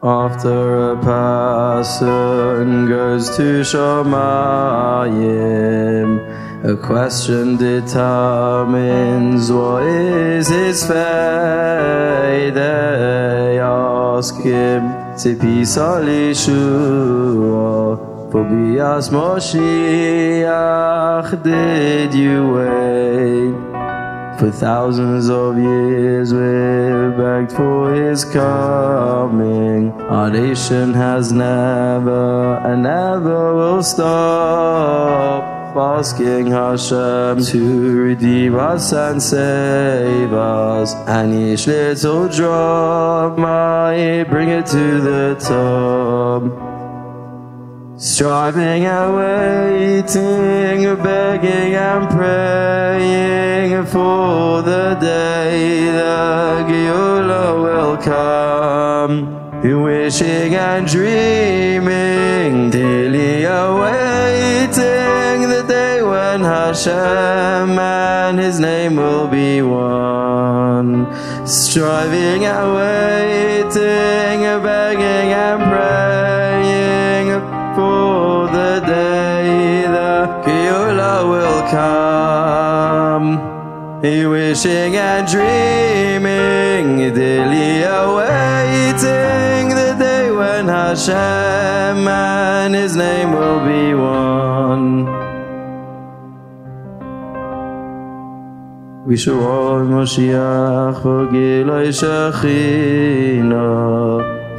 After a person goes to Shamayim, a question determines what is his fate. They ask him, Tzipisa Lishua, for Bias Moshiach did you wait? For thousands of years we've begged for his coming. Our nation has never and never will stop asking Hashem to redeem us and save us. And each little drop might bring it to the top. Striving and waiting, begging and praying for the day the Geula will come. Wishing and dreaming, daily awaiting the day when Hashem and His name will be one. Striving and waiting, begging and praying for the day the Geula will come. He wishing and dreaming, daily awaiting the day when Hashem and His name will be one. We shall all Moshiach for Giloi.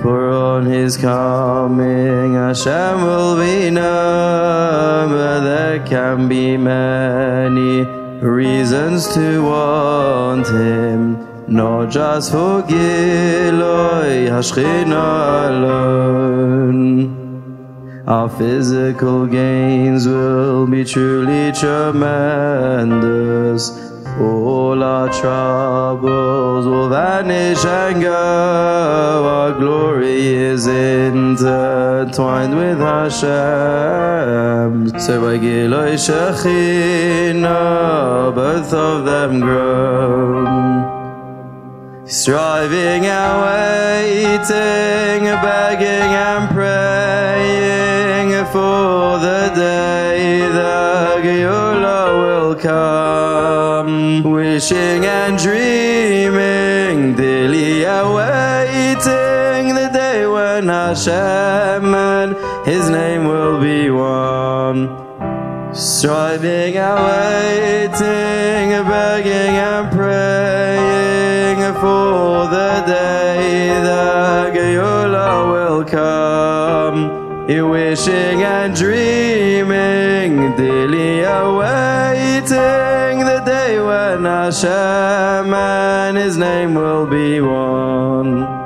For on his coming Hashem will be known, but there can be many reasons to want him, not just for Giloi HaShechina alone. Our physical gains will be truly tremendous. All our troubles will vanish and go. Our glory is intertwined with Hashem. So by Giloi Shechina, uh, both of them grow. Striving and waiting, begging and praying for the day the Geula will come. Wishing and dreaming, daily awaiting the day when Hashem and His name will be one. Striving and waiting, begging and praying for the day the Geula will come. Wishing and dreaming, daily awaiting the day when Hashem and His name will be one.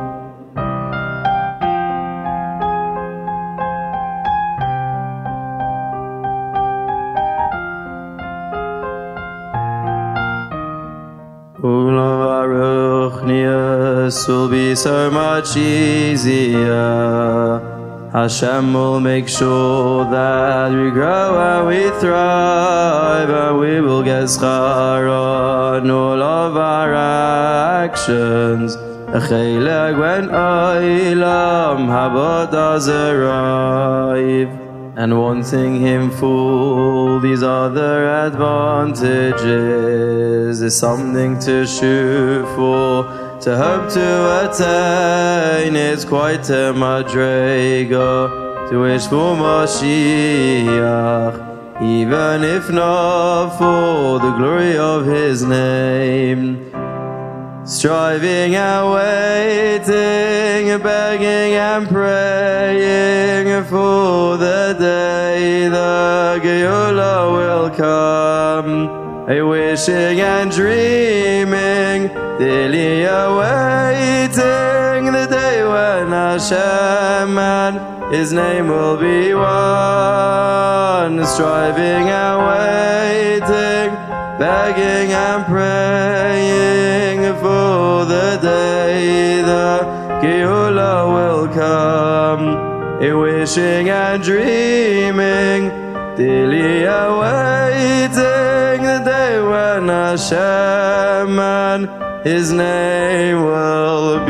This will be so much easier. Hashem will make sure that we grow and we thrive, and we will get schar on all of our actions. Cheleg when Haba does arrive. And wanting him full, these other advantages is something to shoot for, to hope to attain. is quite a madrega to wish for Mashiach, even if not for the glory of his name. Striving and waiting, begging and praying for the day the Geula will come. A wishing and dreaming, daily awaiting the day when Hashem and His name will be one. Striving and waiting, begging and praying for the day the Geula will come. A wishing and dreaming, daily awaiting the day when Hashem and His name will